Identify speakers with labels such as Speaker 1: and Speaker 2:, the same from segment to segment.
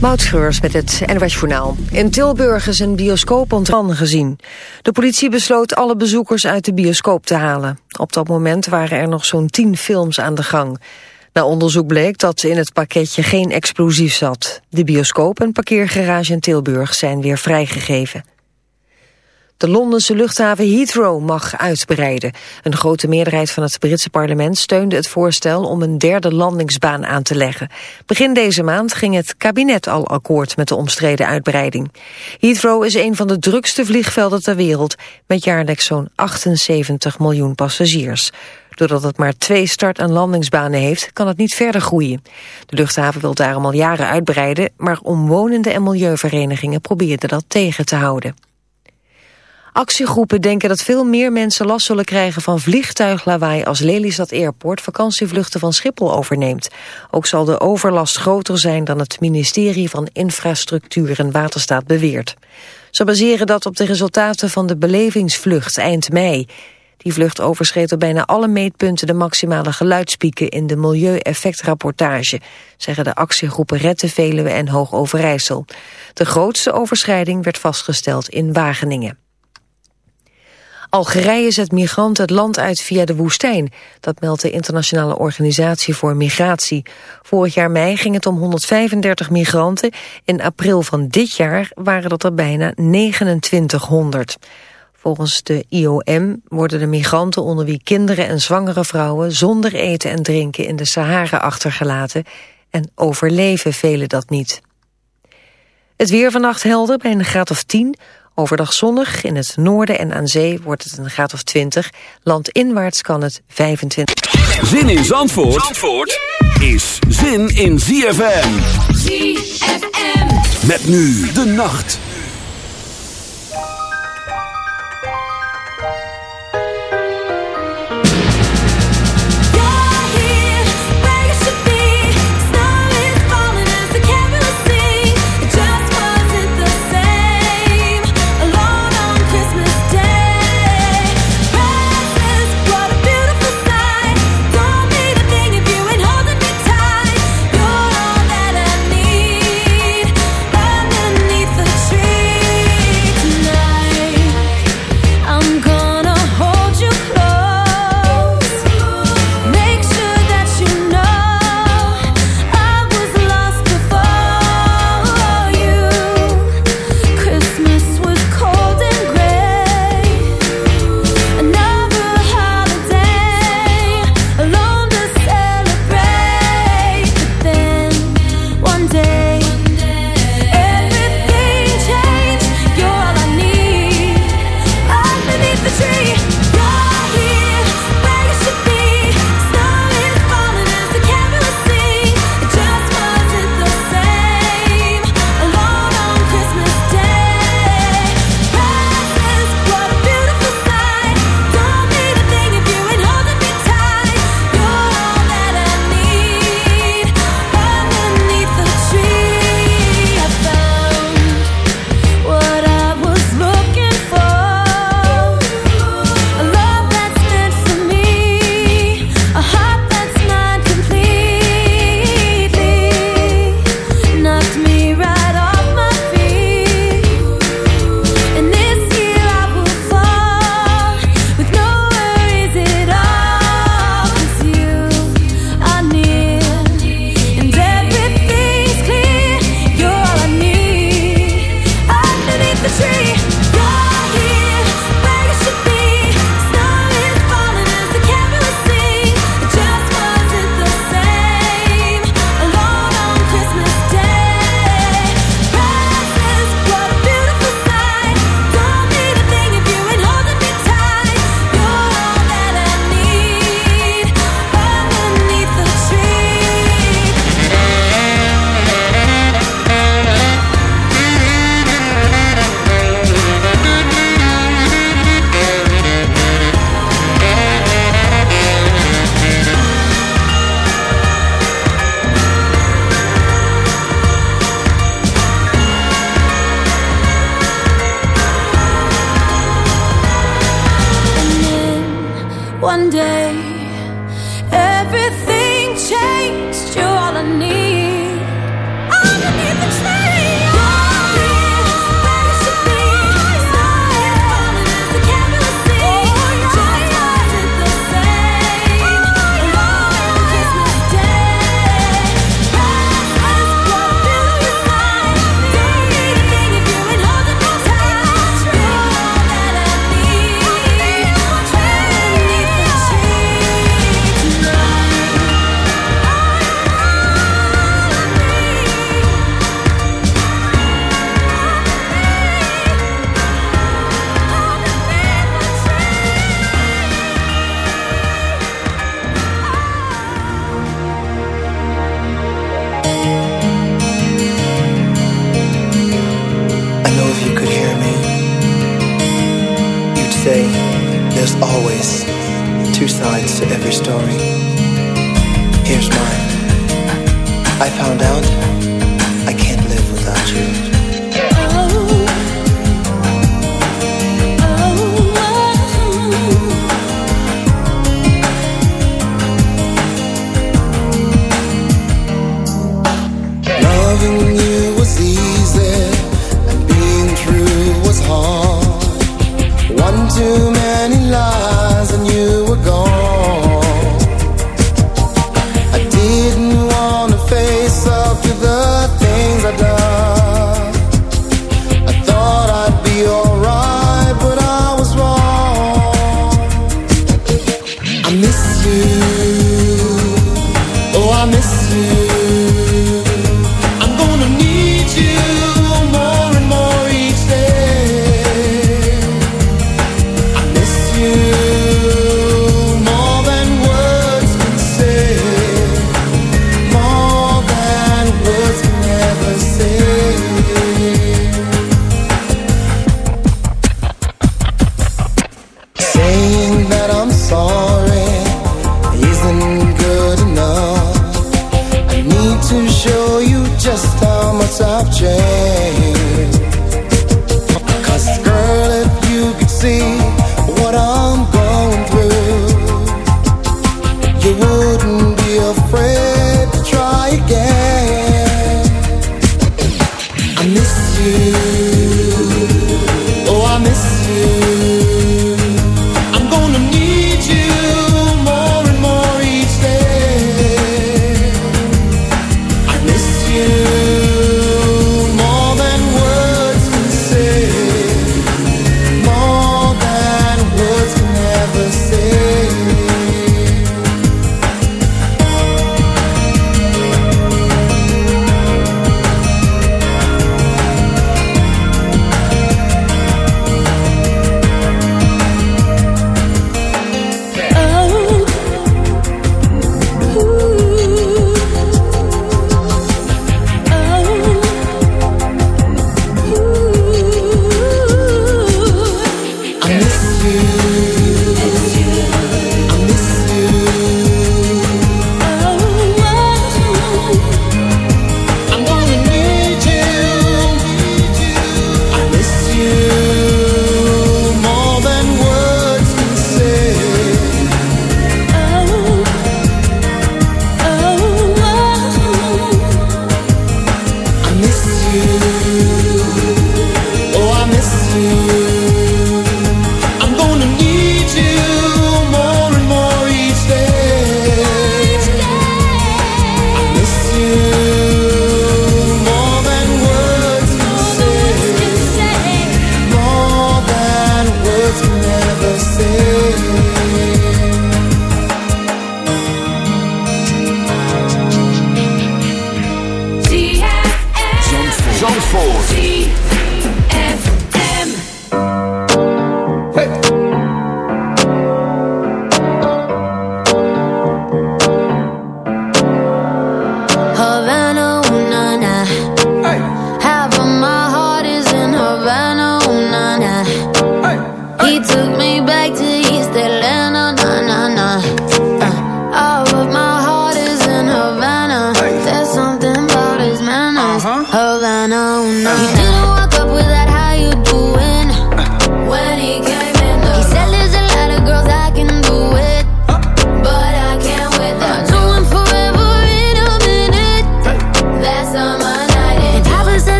Speaker 1: Moutschreurs met het NWS Journaal. In Tilburg is een bioscoop ontran gezien. De politie besloot alle bezoekers uit de bioscoop te halen. Op dat moment waren er nog zo'n tien films aan de gang. Na onderzoek bleek dat in het pakketje geen explosief zat. De bioscoop en parkeergarage in Tilburg zijn weer vrijgegeven. De Londense luchthaven Heathrow mag uitbreiden. Een grote meerderheid van het Britse parlement steunde het voorstel om een derde landingsbaan aan te leggen. Begin deze maand ging het kabinet al akkoord met de omstreden uitbreiding. Heathrow is een van de drukste vliegvelden ter wereld, met jaarlijks zo'n 78 miljoen passagiers. Doordat het maar twee start- en landingsbanen heeft, kan het niet verder groeien. De luchthaven wil daarom al jaren uitbreiden, maar omwonenden en milieuverenigingen probeerden dat tegen te houden. Actiegroepen denken dat veel meer mensen last zullen krijgen van vliegtuiglawaai als Lelystad Airport vakantievluchten van Schiphol overneemt. Ook zal de overlast groter zijn dan het ministerie van Infrastructuur en Waterstaat beweert. Ze baseren dat op de resultaten van de belevingsvlucht eind mei. Die vlucht overschreed op bijna alle meetpunten de maximale geluidspieken in de milieueffectrapportage, zeggen de actiegroepen Rette Veluwe en Hoog Overijssel. De grootste overschrijding werd vastgesteld in Wageningen. Algerije zet migranten het land uit via de woestijn. Dat meldt de Internationale Organisatie voor Migratie. Vorig jaar mei ging het om 135 migranten. In april van dit jaar waren dat er bijna 2900. Volgens de IOM worden de migranten onder wie kinderen en zwangere vrouwen... zonder eten en drinken in de Sahara achtergelaten... en overleven velen dat niet. Het weer vannacht helder bij een graad of 10... Overdag zonnig, in het noorden en aan zee wordt het een graad of 20. Landinwaarts kan het 25.
Speaker 2: Zin in Zandvoort, Zandvoort is zin in ZFM.
Speaker 3: ZFM.
Speaker 2: Met nu de nacht.
Speaker 3: To every story. Here's mine. I found out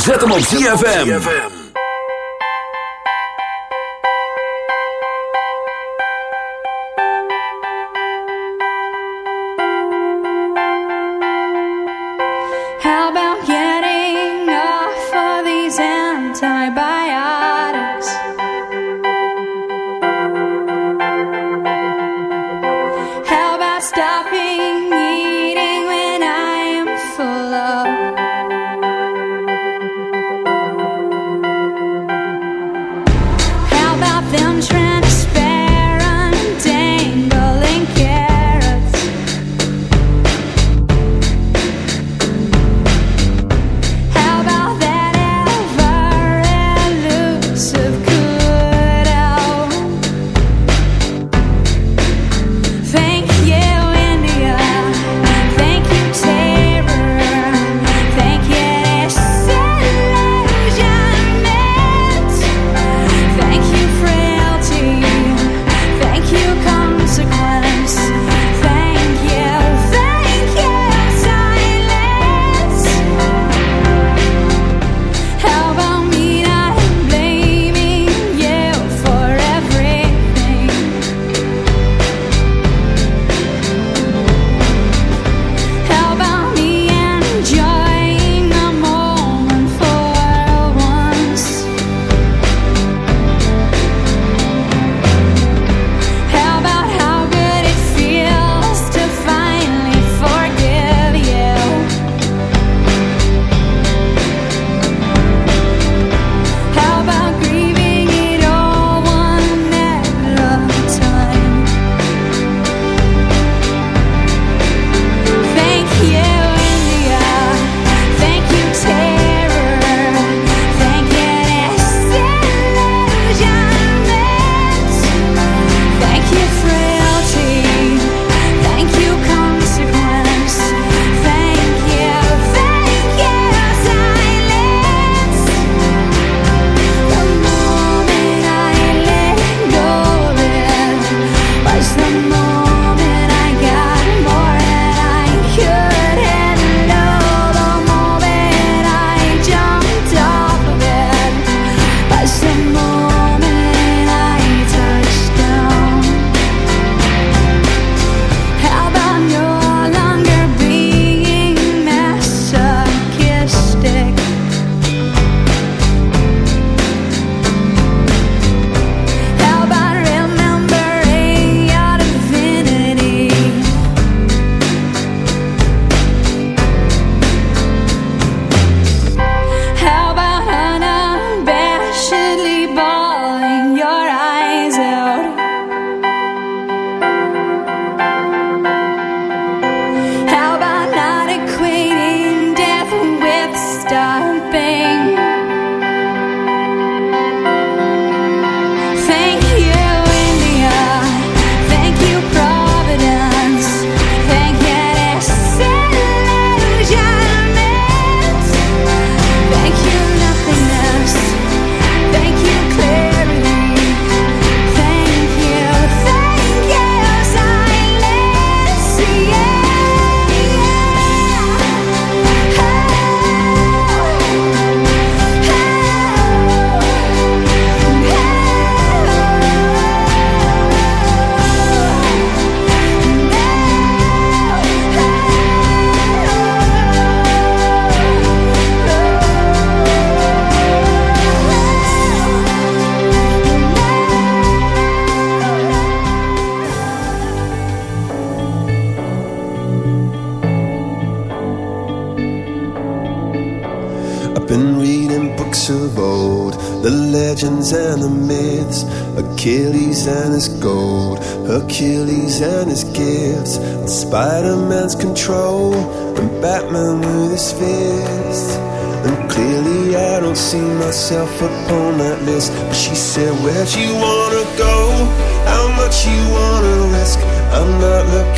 Speaker 2: Zet hem op ZFM.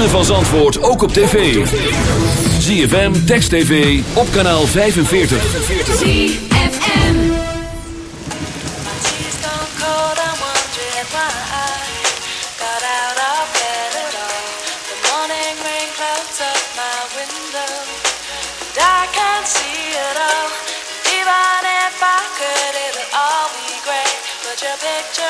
Speaker 2: Ritme van Zandvoort ook op tv. ZFM, Text TV, op kanaal 45. ZFM
Speaker 4: I can't see it all Even if I could, it'll all be great Put your picture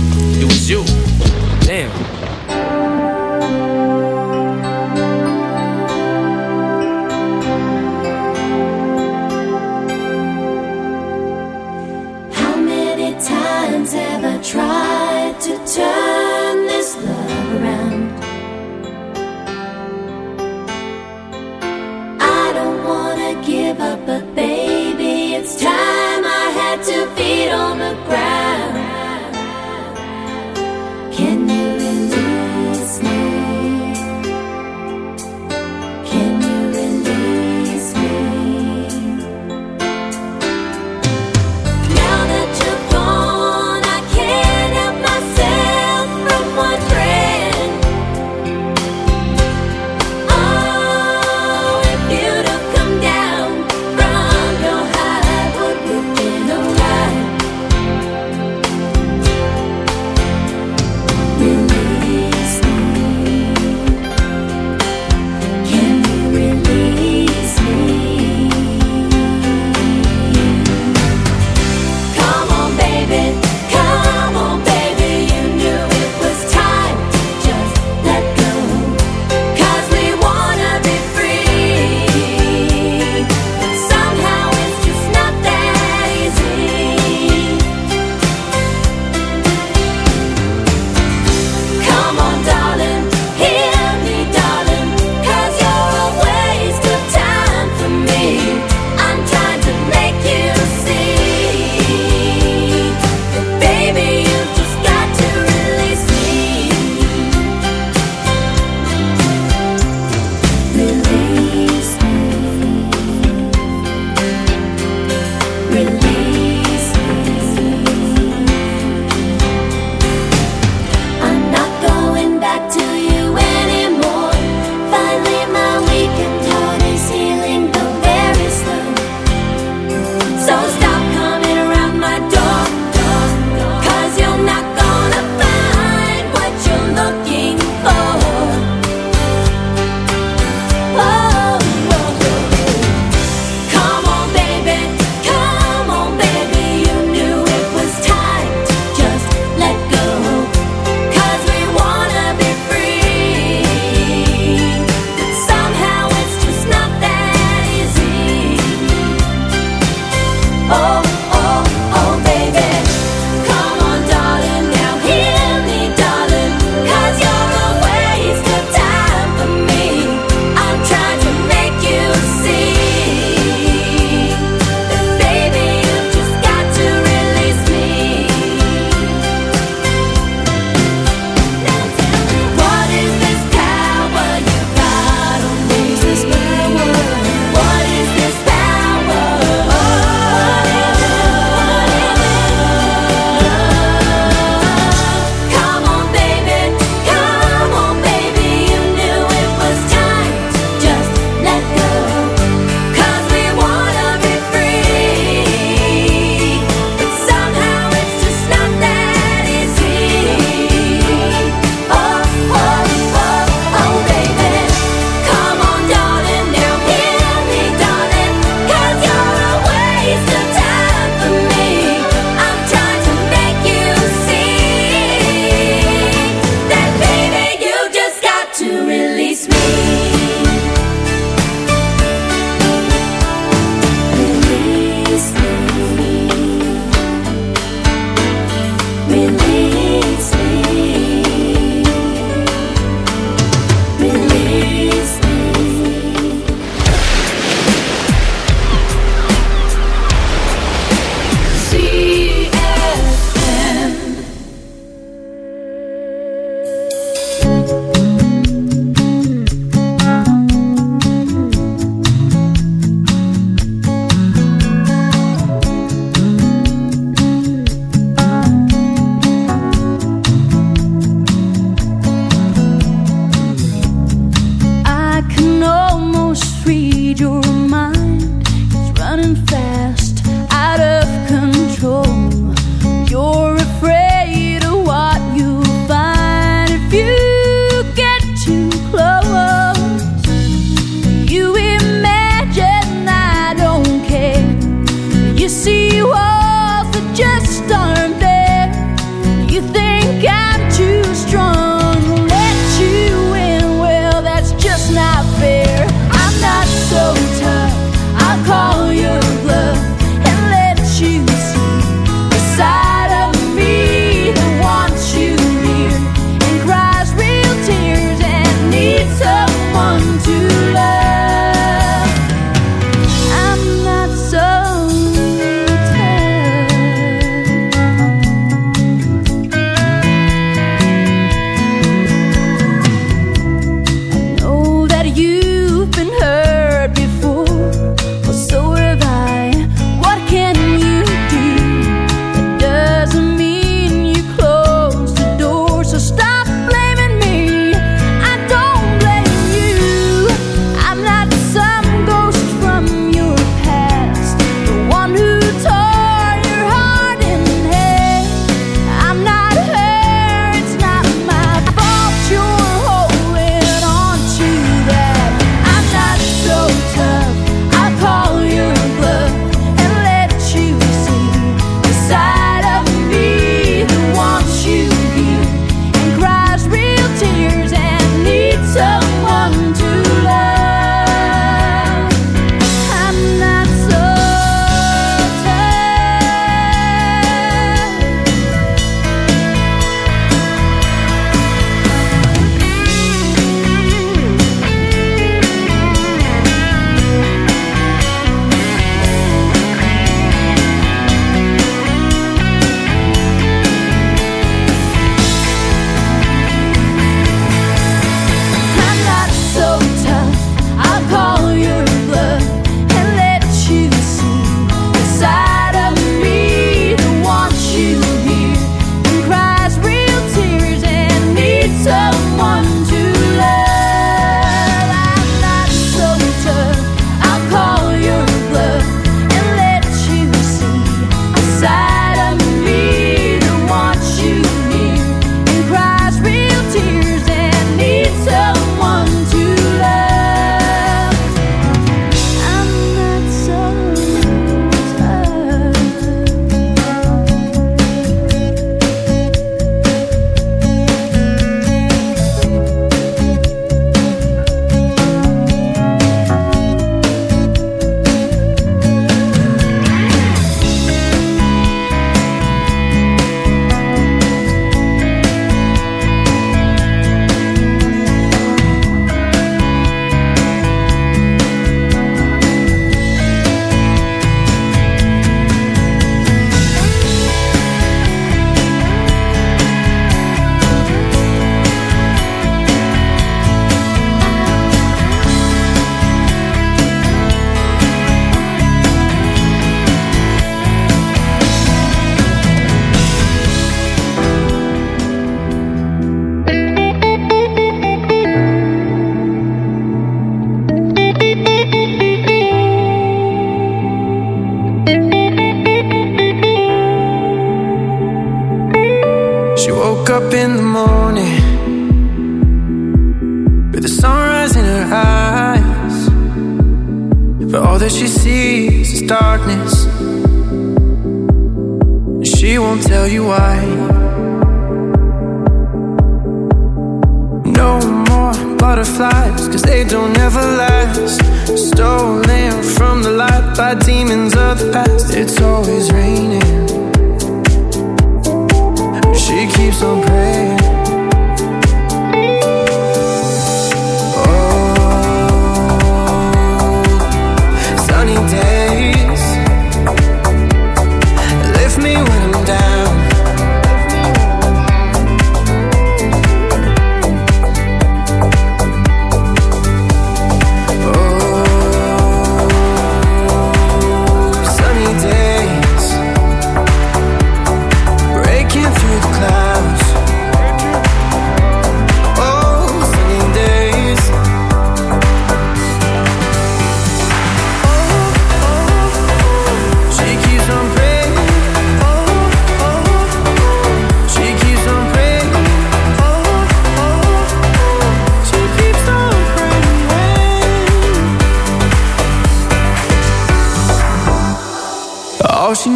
Speaker 5: it was you. Damn.
Speaker 6: How many times have I tried to turn this love around? I don't wanna give up, but baby,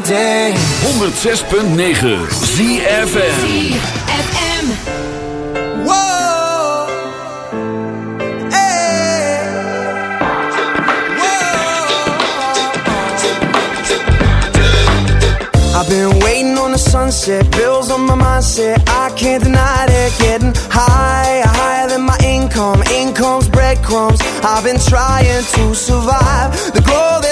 Speaker 7: Day.
Speaker 2: 106.9 ZFM.
Speaker 8: Whoa. I've been waiting on the sunset, bills on my mindset. I can't deny it. Getting higher, higher than my income. Income's breadcrumbs. I've been trying to survive. The the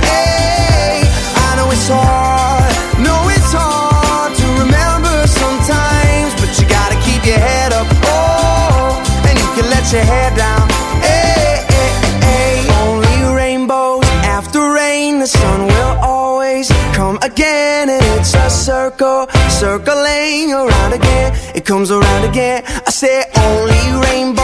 Speaker 4: It comes around again. I say only rainbows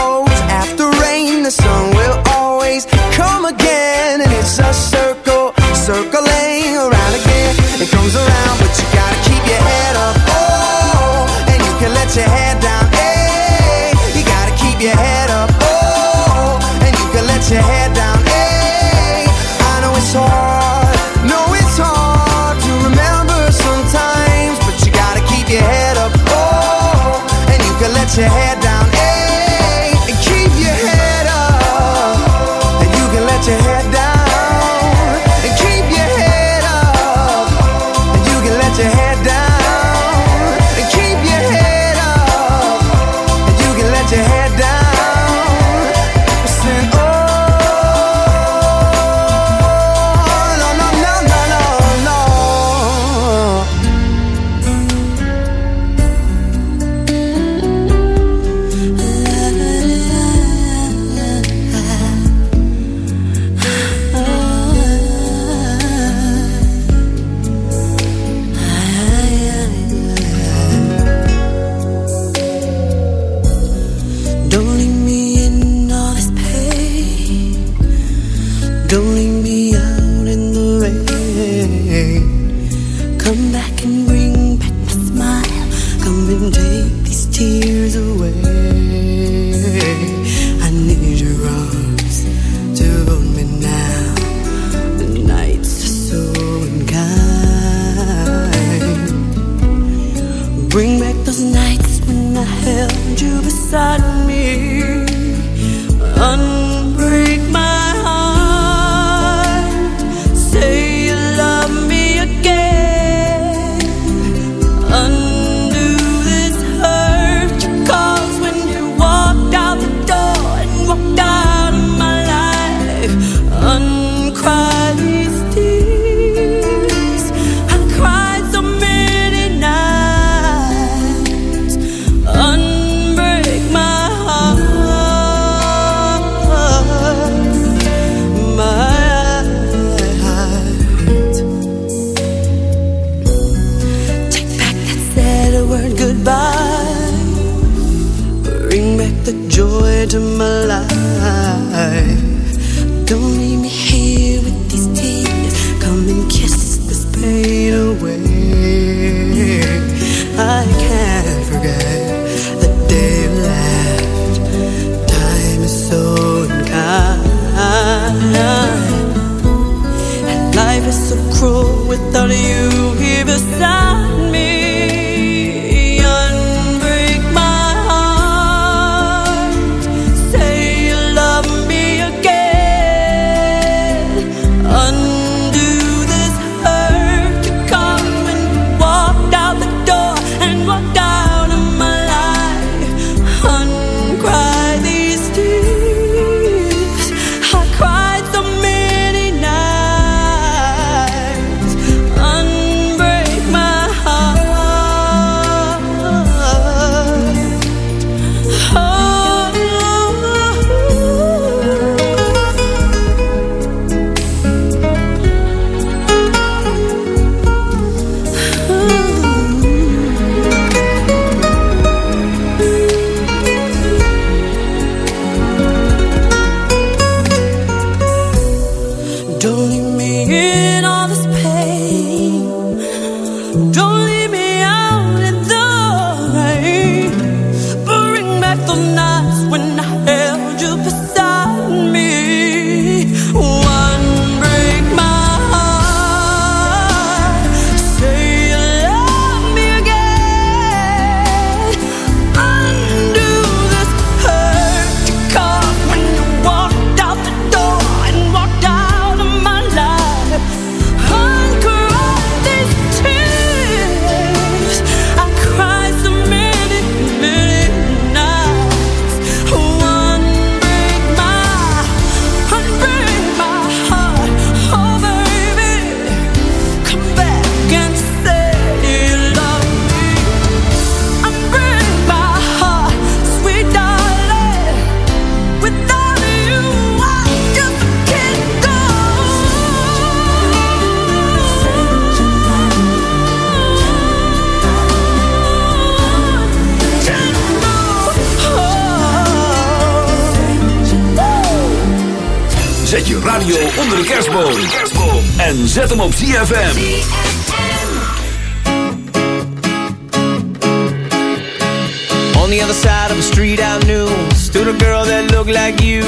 Speaker 5: On the other side of a street I knew. Stood a girl that looked like you.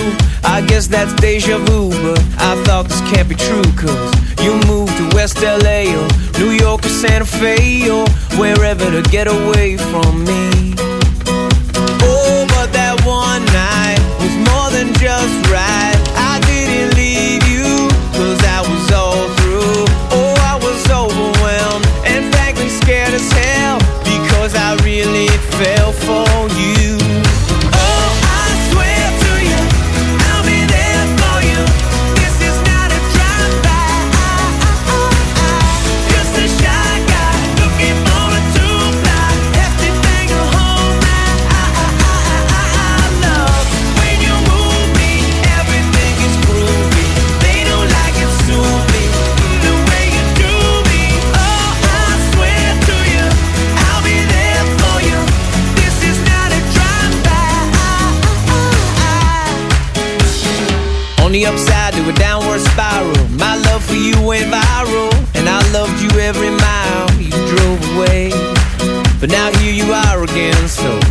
Speaker 5: I guess that's deja vu But I thought this can't be true Cause you moved to West L.A. Or New York or Santa Fe Or wherever to get away from me. Oh, but that one night Was more than just right. I didn't leave you Cause was all through. Oh, I was overwhelmed And frankly scared as hell Because I really fell for